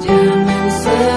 Diamonds.